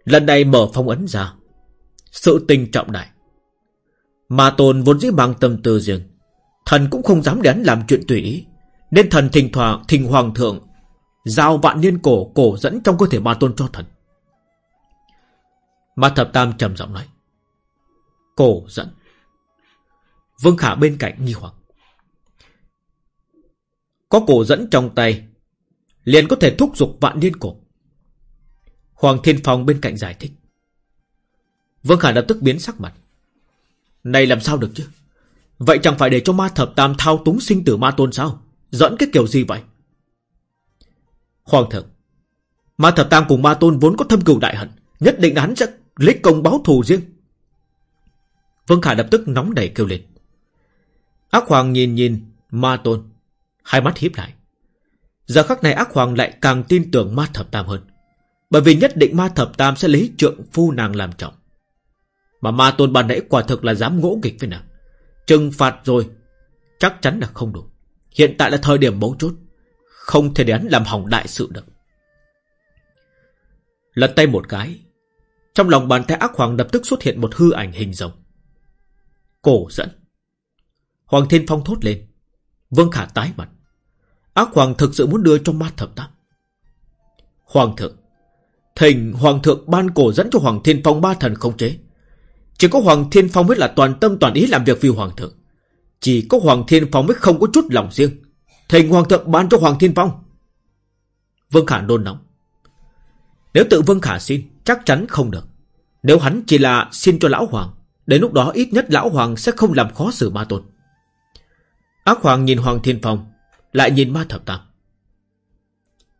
Lần này mở phong ấn ra, Sự tình trọng đại. Ma Tôn vốn dĩ mang tâm tư riêng, Thần cũng không dám đến làm chuyện tùy ý, nên thần thỉnh thoảng, thỉnh hoàng thượng Giao vạn niên cổ cổ dẫn trong cơ thể ma tôn cho thần. Ma thập tam trầm giọng nói. Cổ dẫn? Vương Khả bên cạnh nghi hoặc Có cổ dẫn trong tay Liền có thể thúc giục vạn niên cổ Hoàng Thiên Phong bên cạnh giải thích Vương Khả lập tức biến sắc mặt Này làm sao được chứ Vậy chẳng phải để cho ma thập tam thao túng sinh tử ma tôn sao Dẫn cái kiểu gì vậy? Hoàng thượng, Ma Thập Tam cùng Ma Tôn vốn có thâm cừu đại hận, nhất định hắn sẽ lấy công báo thù riêng. Vương Khả lập tức nóng đầy kêu lên. Ác Hoàng nhìn nhìn Ma Tôn, hai mắt híp lại. Giờ khắc này Ác Hoàng lại càng tin tưởng Ma Thập Tam hơn, bởi vì nhất định Ma Thập Tam sẽ lấy trượng phu nàng làm trọng. Mà Ma Tôn ban nãy quả thực là dám ngỗ nghịch với nàng. Trừng phạt rồi, chắc chắn là không đủ. Hiện tại là thời điểm mấu chốt Không thể để hắn làm hỏng đại sự được Lật tay một cái Trong lòng bàn tay ác hoàng lập tức xuất hiện một hư ảnh hình rồng Cổ dẫn Hoàng Thiên Phong thốt lên Vương Khả tái mặt Ác hoàng thực sự muốn đưa trong mắt thập tam Hoàng thượng Thỉnh Hoàng thượng ban cổ dẫn cho Hoàng Thiên Phong ba thần không chế Chỉ có Hoàng Thiên Phong mới là toàn tâm toàn ý làm việc vì Hoàng thượng chỉ có Hoàng Thiên Phong mới không có chút lòng riêng. Thỉnh Hoàng thượng ban cho Hoàng Thiên Phong. Vương Khả nôn nóng. Nếu tự Vương Khả xin, chắc chắn không được. Nếu hắn chỉ là xin cho Lão Hoàng, Đến lúc đó ít nhất lão hoàng sẽ không làm khó xử ma tôn Ác hoàng nhìn Hoàng Thiên Phong, Lại nhìn ma thập tam.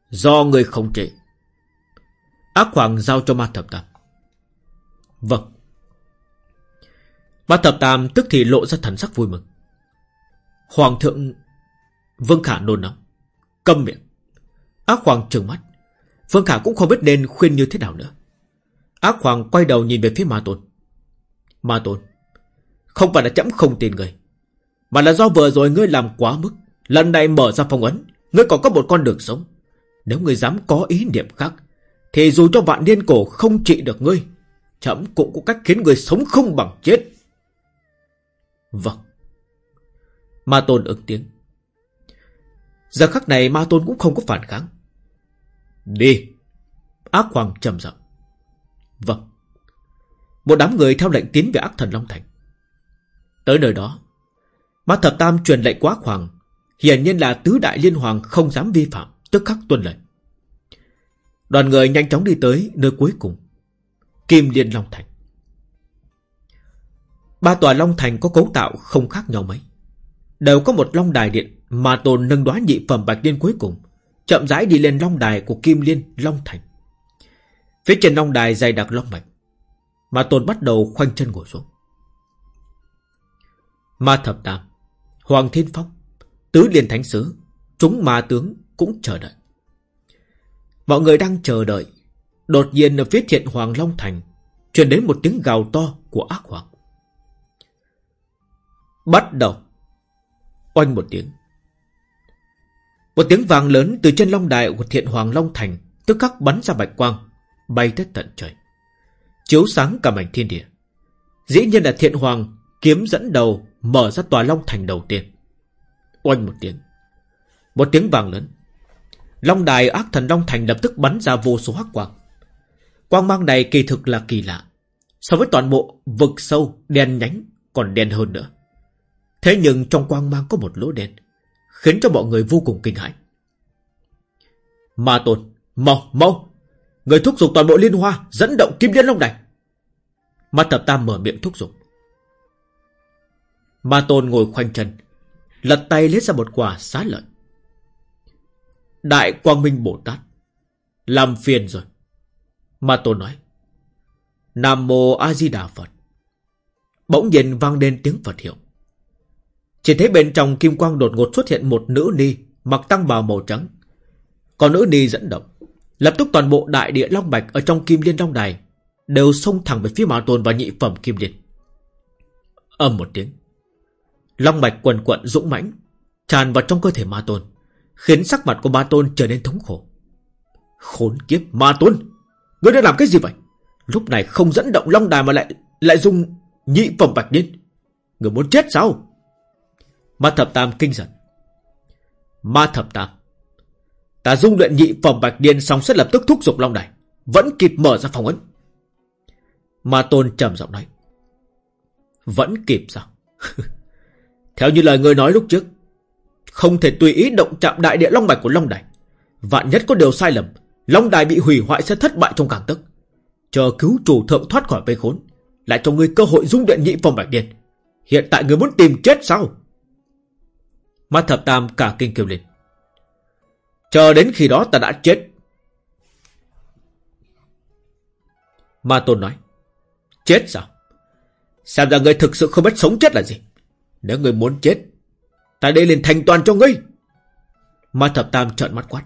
Do người không trị Ác hoàng giao cho ma thập tam. Vâng. Ma thập tam tức thì lộ ra thần sắc vui mừng. Hoàng thượng Vương Khả nôn nóng, Câm miệng. Ác hoàng trừng mắt. Vương Khả cũng không biết nên khuyên như thế nào nữa. Ác hoàng quay đầu nhìn về phía ma tôn. Ma tôn, Không phải là chấm không tin người. Mà là do vừa rồi ngươi làm quá mức, Lần này mở ra phong ấn, Ngươi còn có một con đường sống. Nếu ngươi dám có ý niệm khác, Thì dù cho vạn niên cổ không trị được ngươi Chấm cũng có cách khiến ngươi sống không bằng chết. Vâng. Ma tôn ứng tiếng. Giờ khắc này ma tôn cũng không có phản kháng. Đi. Ác hoàng trầm giọng. Vâng. Một đám người theo lệnh tiến về ác thần Long Thành. Tới nơi đó Ma thập tam truyền lệnh quá hoàng Hiển nhiên là tứ đại liên hoàng không dám vi phạm, Tức khắc tuân lệnh. Đoàn người nhanh chóng đi tới nơi cuối cùng, Kim Liên Long Thành. Ba tòa Long Thành có cấu tạo không khác nhau mấy. Đều có một Long Đài Điện Mà tồn nâng đoán nhị phẩm Bạch Liên cuối cùng, Chậm rãi đi lên Long Đài của Kim Liên Long Thành. Phía trên Long Đài dày đặc Long Mạch, Mà tồn bắt đầu khoanh chân ngồi xuống. Ma Thập Tam. Hoàng Thiên Phong, Tứ Liên Thánh Sứ, Chúng ma tướng cũng chờ đợi. Mọi người đang chờ đợi, Đột nhiên ở phía thiện Hoàng Long Thành, truyền đến một tiếng gào to của ác hoàng. Bắt đầu, Oanh một tiếng. Một tiếng vàng lớn từ trên long đài của thiện Hoàng Long Thành, Tức khắc bắn ra bạch quang, Bay tới tận trời. Chiếu sáng cả mảnh thiên địa. Dĩ nhiên là thiện Hoàng kiếm dẫn đầu Mở ra tòa Long Thành đầu tiên. Oanh một tiếng Một tiếng vàng lớn. Long đài ác thần Long Thành lập tức bắn ra vô số hắc quang. Quang mang này kỳ thực là kỳ lạ. So với toàn bộ vực sâu, đen nhánh, Còn đen hơn nữa. Thế nhưng trong quang mang có một lỗ đen, Khiến cho mọi người vô cùng kinh hãi. Ma tôn, Mau mau. Người thúc giục toàn bộ liên hoa Dẫn động kim liên long đài. Ma thập tam mở miệng thúc giục. Ma tôn ngồi khoanh chân, Lật tay lấy ra một quả xá lợi Đại Quang Minh Bồ Tát, Làm phiền rồi Ma tôn nói, Nam Mô A Di Đà Phật Bỗng nhiên vang lên tiếng Phật hiệu chỉ thấy bên trong kim quang đột ngột xuất hiện một nữ ni mặc tăng bào màu trắng. Còn nữ ni dẫn động. Lập tức toàn bộ đại địa long bạch ở trong kim liên long đài đều xông thẳng về phía ma tôn và nhị phẩm kim liên. Âm một tiếng. Long bạch quần quận dũng mãnh, tràn vào trong cơ thể ma tôn, khiến sắc mặt của ma tôn trở nên thống khổ. Khốn kiếp, ma tôn! Ngươi đã làm cái gì vậy? Lúc này không dẫn động long đài mà lại lại dùng nhị phẩm bạch điên Người muốn chết sao? Ma thập tam kinh giận. Ma thập tam. Ta dung luyện nhị phẩm bạch điên xong sẽ lập tức thúc giục long đài. Vẫn kịp mở ra phòng ấn. Ma tôn trầm giọng nói. Vẫn kịp sao? Theo như lời người nói lúc trước. Không thể tùy ý động chạm đại địa long bạch của long đài. Vạn nhất có điều sai lầm. Long đài bị hủy hoại sẽ thất bại trong càng tức. Chờ cứu chủ thượng thoát khỏi vây khốn. Lại cho người cơ hội dung điện nhị phòng bạch điên. Hiện tại người muốn tìm chết sao? Mắt thập tam cả kinh kêu lên. Chờ đến khi đó ta đã chết. Ma Tôn nói. Chết sao? Xem ra người thực sự không biết sống chết là gì. Nếu ngươi muốn chết, ta đây liền thành toàn cho ngươi. Ma Thập Tam trợn mắt quát.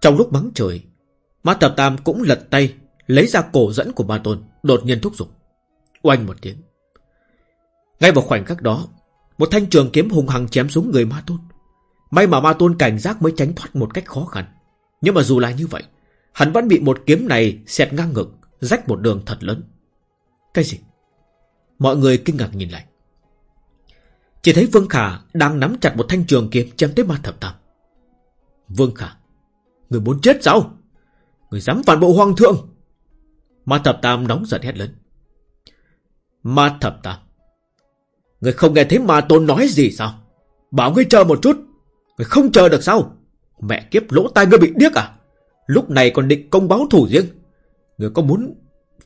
Trong lúc mắng trời, Ma Thập Tam cũng lật tay, lấy ra cổ dẫn của Ma Tôn, đột nhiên thúc giục. Oanh một tiếng. Ngay vào khoảnh khắc đó, một thanh trường kiếm hùng hằng chém xuống người ma tôn May mà ma tôn cảnh giác mới tránh thoát một cách khó khăn Nhưng mà dù là như vậy Hắn vẫn bị một kiếm này xẹt ngang ngực Rách một đường thật lớn Cái gì? Mọi người kinh ngạc nhìn lại chỉ thấy Vương Khả đang nắm chặt một thanh trường kiếm chém tới ma thập tam Vương Khả, Người muốn chết sao? Người dám phản bộ hoàng thượng Ma thập tam nóng giận hét lớn Ma thập tam, Người không nghe thấy ma tôn nói gì sao? Bảo ngươi chờ một chút. Người không chờ được sao? Mẹ kiếp, lỗ tai ngươi bị điếc à? Lúc này còn định công báo thủ riêng. Người có muốn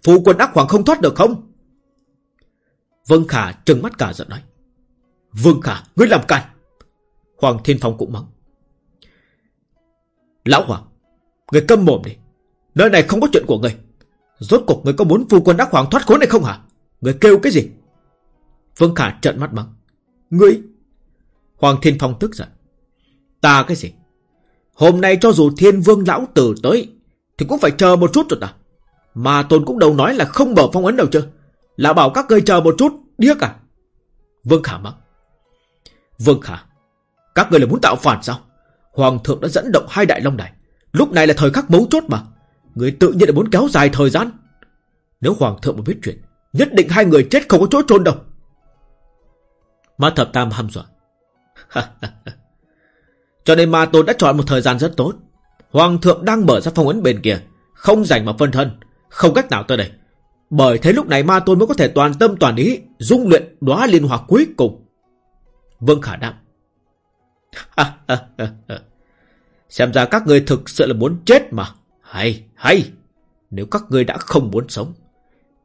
phù quân ác hoàng không thoát được không? Vương Khả trừng mắt cả giận nói. Vương Khả, ngươi làm càn. Hoàng Thiên Phong cũng mắng. Lão Hoàng, người câm mồm đi. Nơi này không có chuyện của ngươi. Rốt cuộc người có muốn phu quân ác hoàng thoát khốn này không hả? Người kêu cái gì? Vương Khả trợn mắt mắng. Ngươi... Hoàng Thiên Phong tức giận. Ta cái gì? Hôm nay cho dù thiên vương lão tử tới Thì cũng phải chờ một chút rồi ta Mà tôn cũng đâu nói là không mở phong ấn đâu chứ Là bảo các ngươi chờ một chút Điếc à Vương Khả mắng Vương Khả Các ngươi là muốn tạo phản sao? Hoàng thượng đã dẫn động hai đại long đài Lúc này là thời khắc mấu chốt mà. Người tự nhiên là muốn kéo dài thời gian. Nếu Hoàng thượng mà biết chuyện, Nhất định hai người chết không có chỗ trôn đâu. Ma thập tam hăm dọa. Cho nên ma tôn đã chọn một thời gian rất tốt. Hoàng thượng đang mở ra phong ấn bên kia. Không rảnh mà phân thân. Không cách nào tới đây. Bởi thế lúc này ma tôn mới có thể toàn tâm toàn ý, Dung luyện đóa liên hòa cuối cùng. Vương Khả đáp Xem ra các người thực sự là muốn chết mà Hay hay Nếu các người đã không muốn sống,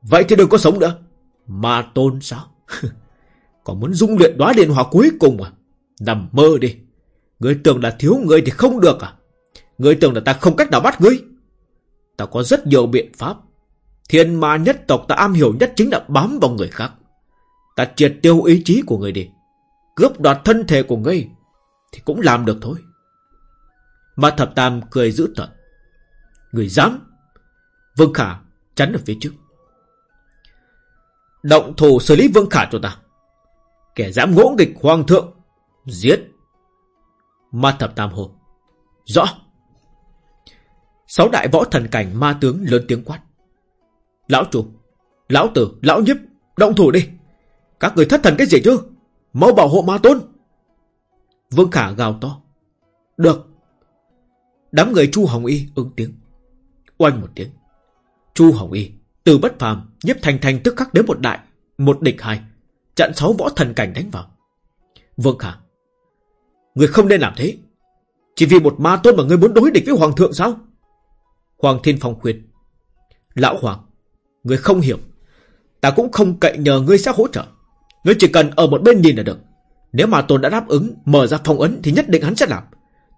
Vậy thì đừng có sống nữa Ma tôn sao Còn muốn dung luyện đóa điện hòa cuối cùng à Nằm mơ đi người tưởng là thiếu người thì không được à? người tưởng là ta không cách nào bắt ngươi? Ta có rất nhiều biện pháp. Thiên ma nhất tộc ta am hiểu nhất chính là bám vào người khác. Ta triệt tiêu ý chí của người đi. Cướp đoạt thân thể của ngươi. Thì cũng làm được thôi. Ma thập tam cười giữ tận. Người dám. Vương Khả chắn ở phía trước. Động thủ xử lý Vương Khả cho ta. Kẻ dám ngỗ nghịch hoàng thượng. Giết. Ma thập tam hồ. Rõ. Sáu đại võ thần cảnh ma tướng lớn tiếng quát. Lão chủ, lão tử, lão nhiếp, động thủ đi. Các người thất thần cái gì chứ? Mau bảo hộ ma tôn. Vương Khả gào to. Được. Đám người Chu Hồng Y ứng tiếng. Oanh một tiếng. Chu Hồng Y, từ bất phàm, nhếp thành thành tức khắc đến một đại, một địch hai. chặn sáu võ thần cảnh đánh vào. Vương Khả, Người không nên làm thế Chỉ vì một ma tôn mà người muốn đối địch với hoàng thượng sao Hoàng Thiên Phong khuyên Lão Hoàng Người không hiểu Ta cũng không cậy nhờ ngươi sẽ hỗ trợ Ngươi chỉ cần ở một bên nhìn là được Nếu ma tôn đã đáp ứng, Mở ra phong ấn thì nhất định hắn sẽ làm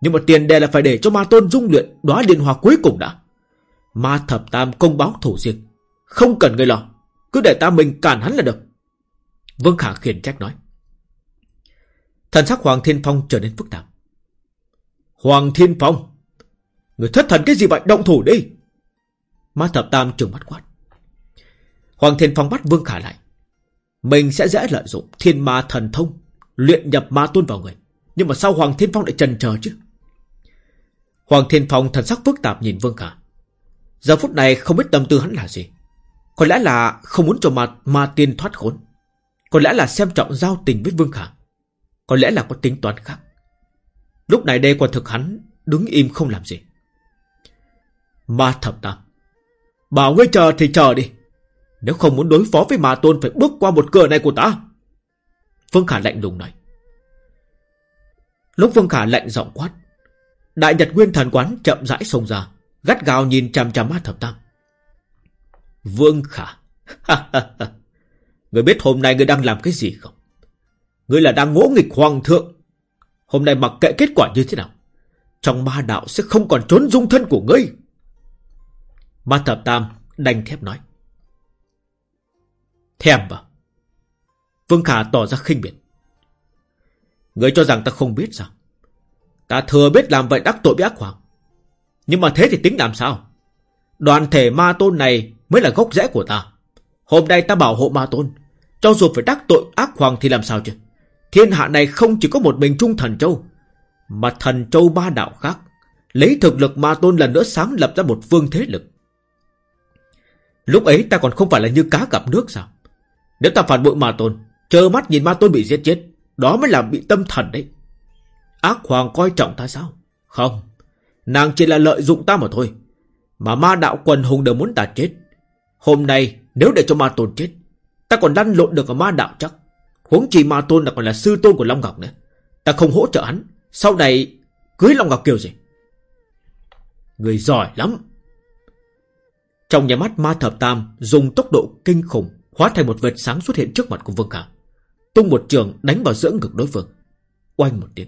Nhưng mà tiền đề là phải để cho ma tôn dung luyện, Đóa liên hòa cuối cùng đã Ma thập tam công báo thủ riêng Không cần ngươi lo Cứ để ta mình cản hắn là được Vương Khả khiển trách nói Thần sắc Hoàng Thiên Phong trở nên phức tạp. Hoàng Thiên Phong! Người thất thần cái gì vậy? Động thủ đi! Ma thập tam trừng mắt quát. Hoàng Thiên Phong bắt Vương Khả lại. Mình sẽ dễ lợi dụng thiên ma thần thông, luyện nhập ma tôn vào người. Nhưng mà sao Hoàng Thiên Phong lại trần chờ chứ? Hoàng Thiên Phong thần sắc phức tạp nhìn Vương Khả. Giờ phút này không biết tâm tư hắn là gì. Có lẽ là không muốn cho ma, ma tiên thoát khốn. Có lẽ là xem trọng giao tình với Vương Khả. Có lẽ là có tính toán khác Lúc này đây quả thực hắn Đứng im không làm gì Ma thập tam Bảo ngươi chờ thì chờ đi nếu không muốn đối phó với ma tôn, Phải bước qua một cửa này của ta Phương Khả lạnh lùng nói Lúc Phương Khả lạnh giọng quát, Đại Nhật Nguyên Thần Quán chậm rãi xông ra, Gắt gào nhìn chằm chằm ma thập tam Vương Khả Người biết hôm nay người đang làm cái gì không Người là đang ngỗ nghịch hoàng thượng. Hôm nay mặc kệ kết quả như thế nào. Trong ma đạo sẽ không còn trốn dung thân của ngươi. Ma thập tam đành thép nói. Thèm vào. Vương Khả tỏ ra khinh biệt. người cho rằng ta không biết sao? Ta thừa biết làm vậy đắc tội với ác hoàng. Nhưng mà thế thì tính làm sao? Đoàn thể ma tôn này mới là gốc rễ của ta. Hôm nay ta bảo hộ ma tôn. Cho dù phải đắc tội ác hoàng thì làm sao chứ? Thiên hạ này không chỉ có một mình Trung Thần Châu, mà Thần Châu ba đạo khác, lấy thực lực ma tôn lần nữa sáng lập ra một phương thế lực. Lúc ấy ta còn không phải là như cá gặp nước sao? Nếu ta phản bội ma tôn, chờ mắt nhìn ma tôn bị giết chết, đó mới là bị tâm thần đấy. Ác hoàng coi trọng ta sao? Không, nàng chỉ là lợi dụng ta mà thôi. Mà ma đạo quần hùng đều muốn ta chết. Hôm nay nếu để cho ma tôn chết, ta còn lăn lộn được ở ma đạo chắc. Huống chi ma tôn là còn là sư tôn của Long Ngọc nữa. Ta không hỗ trợ hắn. Sau này cưới Long Ngọc kiểu gì? Người giỏi lắm. Trong nhà mắt ma thập tam dùng tốc độ kinh khủng Hóa thành một vệt sáng xuất hiện trước mặt của Vương Khả Tung một trường đánh vào giữa ngực đối phương. Oanh một tiếng.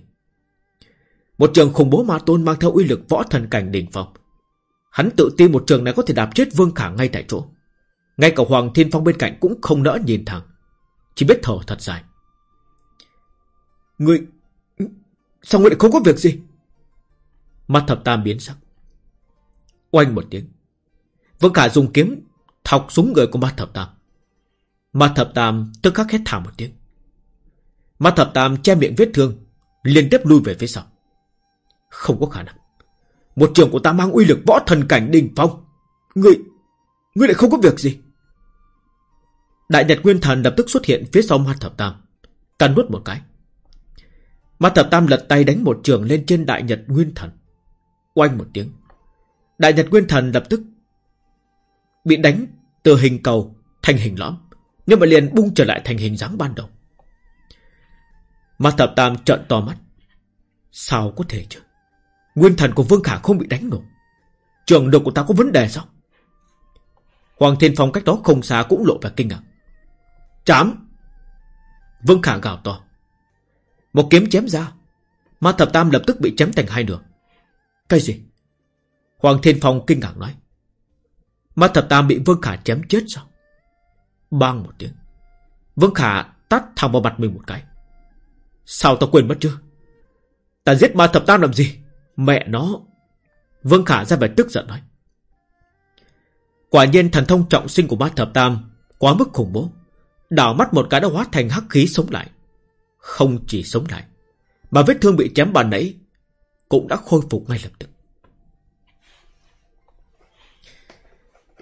Một trường khủng bố ma tôn mang theo uy lực võ thần cảnh đỉnh phong. Hắn tự tin một trường này có thể đạp chết Vương Khả ngay tại chỗ. Ngay cả Hoàng Thiên Phong bên cạnh cũng không nỡ nhìn thẳng. Chỉ biết thở thật dài. Ngươi, Sao ngươi lại không có việc gì? Mặt thập tam biến sắc. Oanh một tiếng. Vương Khả dùng kiếm Thọc súng người của mặt thập tam. Mặt thập tam tức khắc hét thảm một tiếng. Mặt thập tam che miệng vết thương, Liên tiếp lui về phía sau. Không có khả năng. Một trường của ta mang uy lực võ thần cảnh đình phong. Ngươi Ngươi lại không có việc gì. Đại Nhật Nguyên Thần lập tức xuất hiện phía sau mặt thập tam, Cắn nuốt một cái. Mặt thập tam lật tay đánh một trường lên trên Đại Nhật Nguyên Thần. Oanh một tiếng. Đại Nhật Nguyên Thần lập tức Bị đánh từ hình cầu thành hình lõm. Nhưng mà liền bung trở lại thành hình dáng ban đầu. Mặt thập tam trợn to mắt. Sao có thể chứ? Nguyên thần của Vương Khả không bị đánh nổi Trường độc của ta có vấn đề sao? Hoàng Thiên Phong cách đó không xa cũng lộ vẻ kinh ngạc. Chám! Vương Khả gào to. Một kiếm chém ra. Ma thập tam lập tức bị chém thành hai nửa. Cái gì? Hoàng Thiên Phong kinh ngạc nói. Ma thập tam bị Vương Khả chém chết sao? Bang một tiếng. Vương Khả tắt thẳng vào mặt mình một cái. Sao tao quên mất chưa Ta giết ma thập tam làm gì? Mẹ nó. Vương Khả ra vẻ tức giận nói. Quả nhiên thần thông trọng sinh của ma thập tam Quá mức khủng bố. Đảo mắt một cái đã hóa thành hắc khí sống lại. Không chỉ sống lại Mà vết thương bị chém bàn nãy Cũng đã khôi phục ngay lập tức.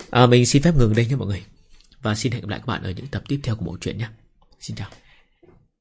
À, Mình xin phép ngừng đây nha mọi người. Và xin hẹn gặp lại các bạn ở những tập tiếp theo của bộ truyện nhé. Xin chào.